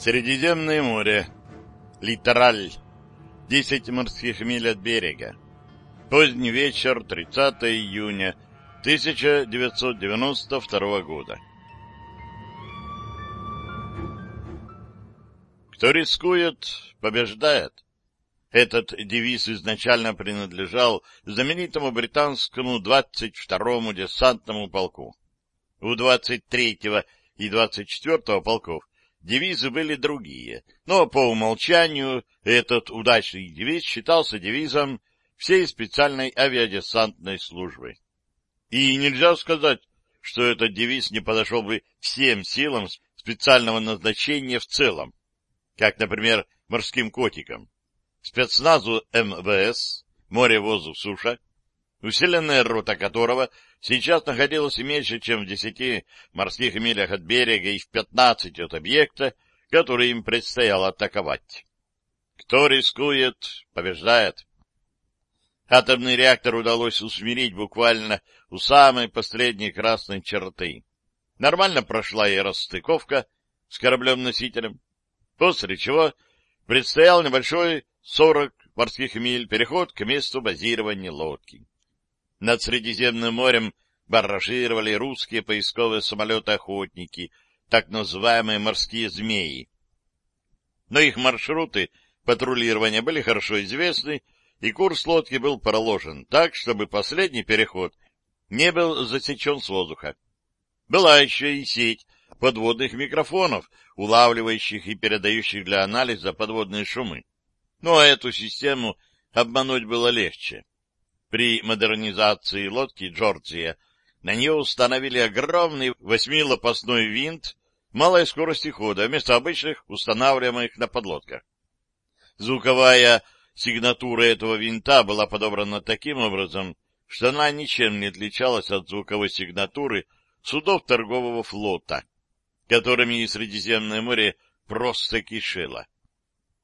Средиземное море. Литераль. 10 морских миль от берега. Поздний вечер, 30 июня 1992 года. Кто рискует, побеждает. Этот девиз изначально принадлежал знаменитому британскому 22-му десантному полку. У 23-го и 24-го полков девизы были другие, но по умолчанию этот удачный девиз считался девизом всей специальной авиадесантной службы. И нельзя сказать, что этот девиз не подошел бы всем силам специального назначения в целом, как, например, морским котикам, спецназу МВС, море, воздух, суша, усиленная рота которого сейчас находилась меньше, чем в десяти морских милях от берега и в пятнадцати от объекта, который им предстояло атаковать. Кто рискует, побеждает. Атомный реактор удалось усмирить буквально у самой последней красной черты. Нормально прошла и расстыковка с кораблем-носителем, после чего предстоял небольшой 40 морских миль переход к месту базирования лодки. Над Средиземным морем барражировали русские поисковые самолеты-охотники, так называемые морские змеи. Но их маршруты патрулирования были хорошо известны, и курс лодки был проложен так, чтобы последний переход не был засечен с воздуха. Была еще и сеть подводных микрофонов, улавливающих и передающих для анализа подводные шумы. Но эту систему обмануть было легче. При модернизации лодки «Джорджия» на нее установили огромный восьмилопастной винт малой скорости хода вместо обычных, устанавливаемых на подлодках. Звуковая сигнатура этого винта была подобрана таким образом, что она ничем не отличалась от звуковой сигнатуры судов торгового флота, которыми Средиземное море просто кишело.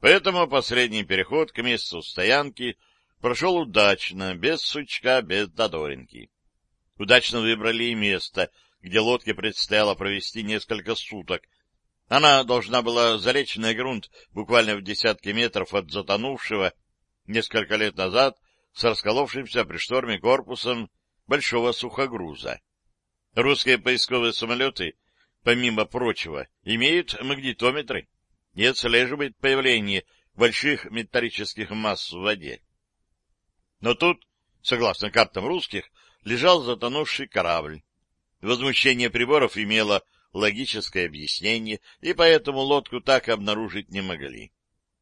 Поэтому последний переход к месту стоянки прошел удачно, без сучка, без додоринки. Удачно выбрали и место, где лодке предстояло провести несколько суток. Она должна была залечь на грунт буквально в десятки метров от затонувшего несколько лет назад с расколовшимся при шторме корпусом большого сухогруза. Русские поисковые самолеты, помимо прочего, имеют магнитометры и отслеживают появление больших металлических масс в воде. Но тут, согласно картам русских, лежал затонувший корабль. Возмущение приборов имело логическое объяснение, и поэтому лодку так обнаружить не могли.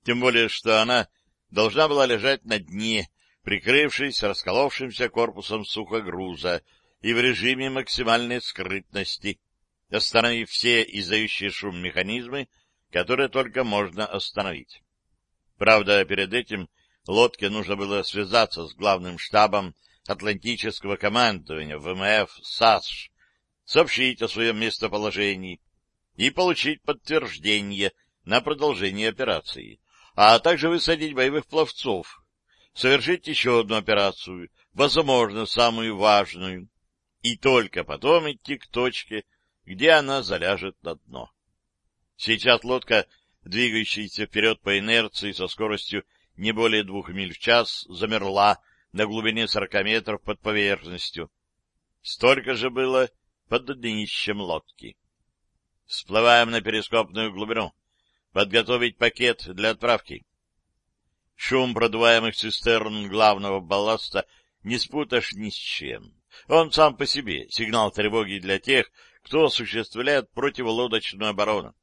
Тем более, что она должна была лежать на дне, прикрывшись расколовшимся корпусом сухогруза и в режиме максимальной скрытности, остановив все издающие шум механизмы, которые только можно остановить. Правда, перед этим лодке нужно было связаться с главным штабом Атлантического командования ВМФ САСШ, сообщить о своем местоположении и получить подтверждение на продолжение операции, а также высадить боевых пловцов, совершить еще одну операцию, возможно, самую важную, и только потом идти к точке, где она заляжет на дно. Сейчас лодка, двигающаяся вперед по инерции со скоростью не более двух миль в час, замерла на глубине сорока метров под поверхностью. Столько же было под днищем лодки. Всплываем на перископную глубину. Подготовить пакет для отправки. Шум продуваемых цистерн главного балласта не спутаешь ни с чем. Он сам по себе сигнал тревоги для тех, кто осуществляет противолодочную оборону.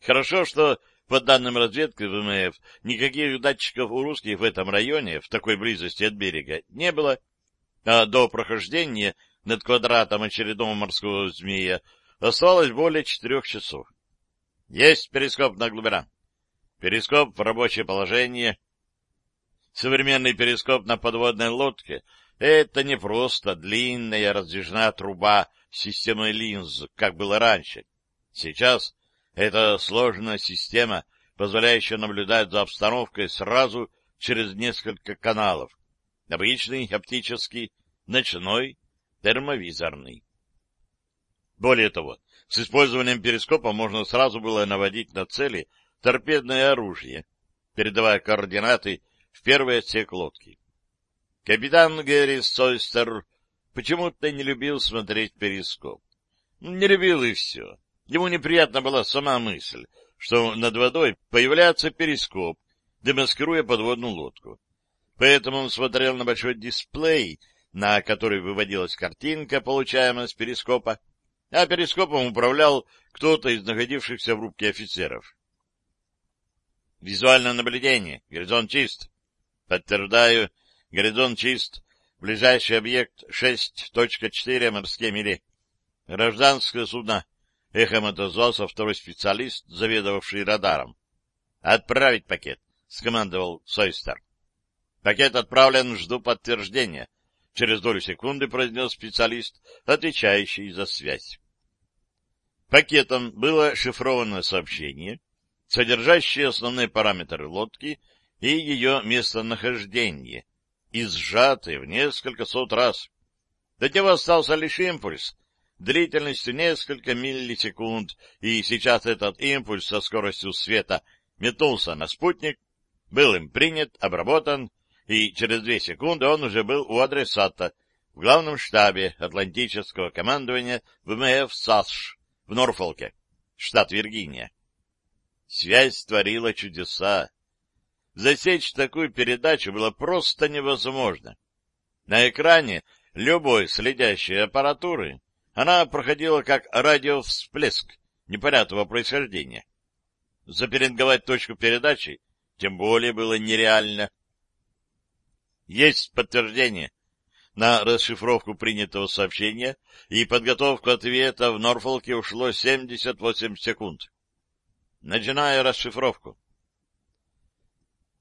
Хорошо, что по данным разведки ВМФ, никаких датчиков у русских в этом районе, в такой близости от берега, не было, а до прохождения над квадратом очередного морского змея осталось более четырех часов. Есть перископ на глубина. Перископ в рабочее положение. Современный перископ на подводной лодке — это не просто длинная раздвижная труба с системой линз, как было раньше. Сейчас это сложная система, позволяющая наблюдать за обстановкой сразу через несколько каналов. Обычный, оптический, ночной, термовизорный. Более того, с использованием перископа можно сразу было наводить на цели торпедное оружие, передавая координаты в первый отсек лодки. Капитан Гэри Сойстер почему-то не любил смотреть перископ. Не любил и все. Ему неприятна была сама мысль, что над водой появляется перископ, демаскируя подводную лодку. Поэтому он смотрел на большой дисплей, на который выводилась картинка, получаемая с перископа, а перископом управлял кто-то из находившихся в рубке офицеров. Визуальное наблюдение. Горизонт чист. Подтверждаю. Горизонт чист. Ближайший объект 6.4 морские мили. Гражданское судно. Эхом отозвался второй специалист, заведовавший радаром. «Отправить пакет», — скомандовал Сойстер. «Пакет отправлен, жду подтверждения», — через долю секунды произнес специалист, отвечающий за связь. Пакетом было шифрованное сообщение, содержащее основные параметры лодки и ее местонахождение, и сжатые в несколько сот раз. До него остался лишь импульс, длительностью несколько миллисекунд, и сейчас этот импульс со скоростью света метнулся на спутник, был им принят, обработан, и через две секунды он уже был у адресата в главном штабе Атлантического командования ВМФ САСШ в Норфолке, штат Виргиния. Связь творила чудеса. Засечь такую передачу было просто невозможно. На экране любой следящей аппаратуры она проходила как радиовсплеск непонятного происхождения. Заперинговать точку передачи тем более было нереально. Есть подтверждение на расшифровку принятого сообщения и подготовку ответа в Норфолке ушло 78 секунд. Начиная расшифровку.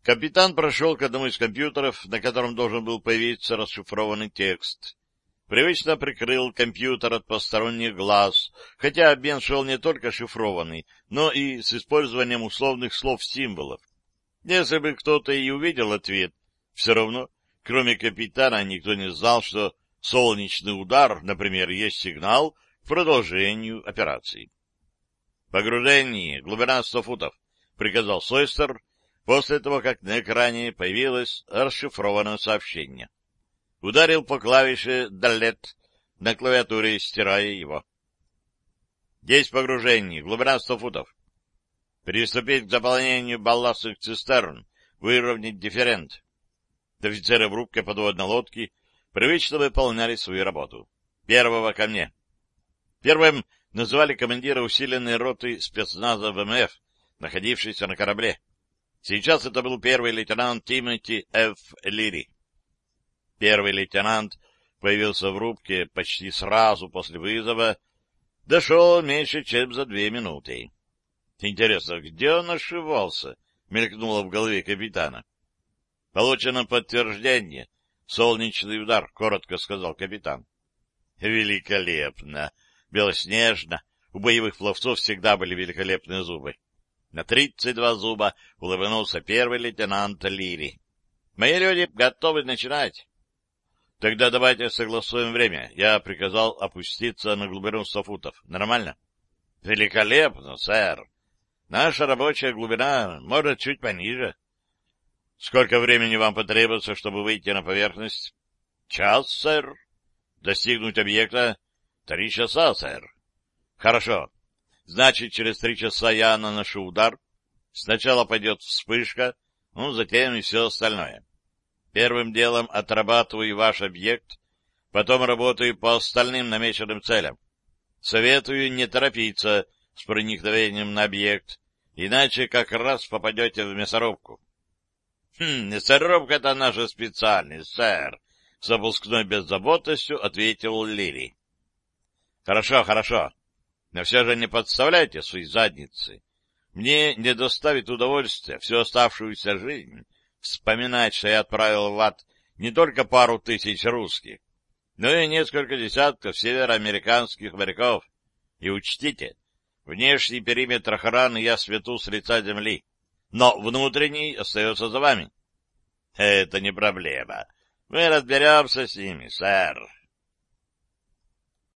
Капитан прошел к одному из компьютеров, на котором должен был появиться расшифрованный текст привычно прикрыл компьютер от посторонних глаз, хотя обмен шел не только шифрованный, но и с использованием условных слов-символов. Если бы кто-то и увидел ответ, все равно, кроме капитана, никто не знал, что солнечный удар, например, есть сигнал к продолжению операции. «Погружение, глубина 100 футов», — приказал Сойстер после того, как на экране появилось расшифрованное сообщение ударил по клавише «Далет» на клавиатуре, стирая его. Есть погружение, глубина 100 футов. Приступить к заполнению балластных цистерн, выровнять дифферент. Офицеры в рубке подводной лодки привычно выполняли свою работу. Первого ко мне. Первым называли командира усиленной роты спецназа ВМФ, находившийся на корабле. Сейчас это был первый лейтенант Тимоти Ф. Лири. Первый лейтенант появился в рубке почти сразу после вызова, дошел меньше, чем за две минуты. Интересно, где он ошивался? мелькнуло в голове капитана. Получено подтверждение. Солнечный удар, коротко сказал капитан. Великолепно! Белоснежно! У боевых пловцов всегда были великолепные зубы. На тридцать два зуба улыбнулся первый лейтенант Лири. Мои люди готовы начинать. Тогда давайте согласуем время. Я приказал опуститься на глубину 100 футов. Нормально? Великолепно, сэр. Наша рабочая глубина может чуть пониже. Сколько времени вам потребуется, чтобы выйти на поверхность? Час, сэр. Достигнуть объекта? Три часа, сэр. Хорошо. Значит, через три часа я наношу удар. Сначала пойдет вспышка, ну, затем и все остальное. Первым делом отрабатываю ваш объект, потом работаю по остальным намеченным целям. Советую не торопиться с проникновением на объект, иначе как раз попадете в мясорубку. — Хм, мясорубка — это наша специальность, сэр, — с опускной беззаботностью ответил Лири. — Хорошо, хорошо, но все же не подставляйте свои задницы. Мне не доставит удовольствия всю оставшуюся жизнь вспоминать, что я отправил в ад не только пару тысяч русских, но и несколько десятков североамериканских моряков. И учтите, внешний периметр охраны я свету с лица земли, но внутренний остается за вами. Это не проблема. Мы разберемся с ними, сэр.